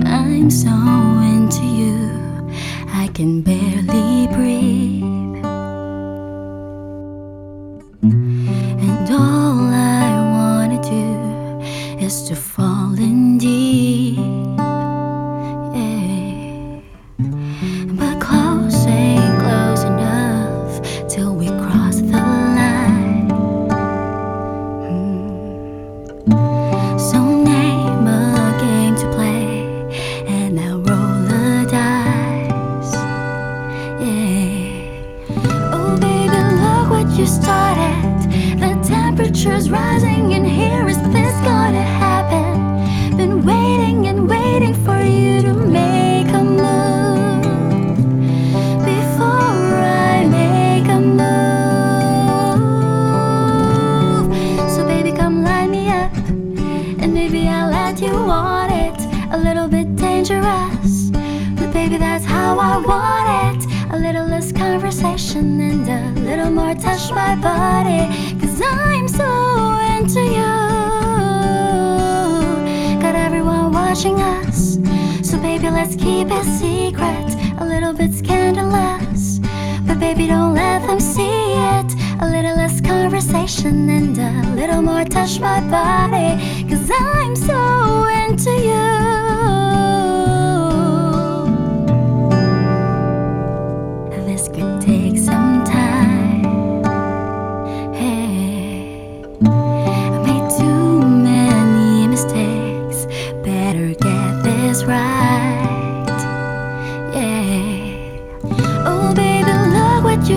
I'm so into you, I can barely breathe. And all I wanna do is to fall temperature's rising, and here is this gonna happen. Been waiting and waiting for you to make a move. Before I make a move. So, baby, come line me up, and maybe I'll let you want it. A little bit dangerous, but baby, that's how I want it. A little less conversation and a little more touch my body. Cause I'm so into you. Got everyone watching us. So, baby, let's keep it secret. A little bit scandalous. But, baby, don't let them see it. A little less conversation and a little more touch my body. Cause I'm so into you.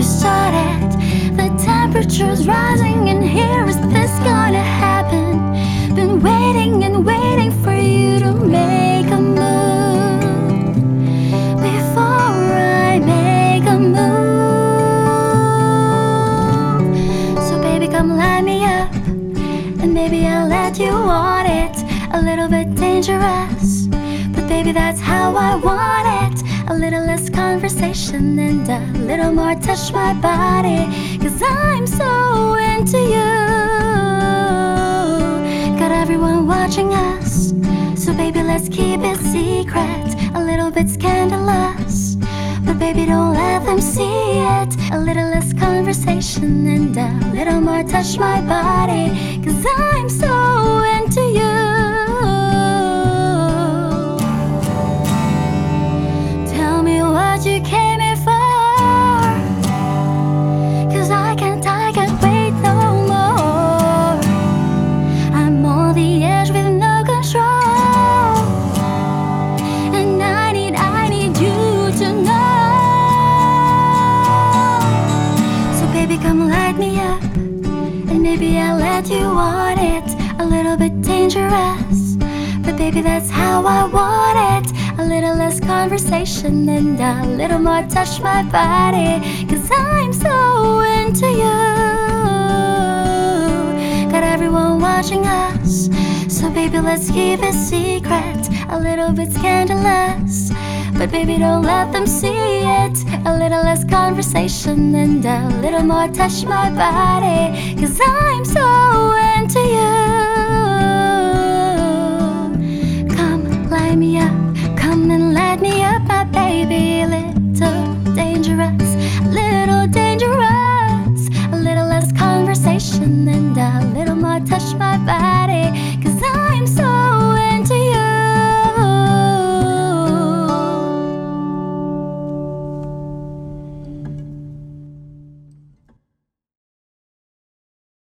You started. The temperature's rising, and here is this gonna happen. Been waiting and waiting for you to make a move. Before I make a move. So, baby, come line me up, and maybe I'll let you want it. A little bit dangerous, but baby, that's how I want it. A little less conversation and a little more touch my body. Cause I'm so into you. Got everyone watching us. So, baby, let's keep it secret. A little bit scandalous. But, baby, don't let them see it. A little less conversation and a little more touch my body. Cause I'm so into you. Light me up. And maybe I'll let you want it. A little bit dangerous. But baby, that's how I want it. A little less conversation and a little more touch my body. Cause I'm so into you. Got everyone watching us. So baby, let's keep it secret. A little bit scandalous. But baby, don't let them see it. A little less conversation and a little more touch my body. Cause I'm so into you. Come, light me up. Come and light me up, my baby. Little dangerous, little dangerous. A little less conversation and a little more touch my body.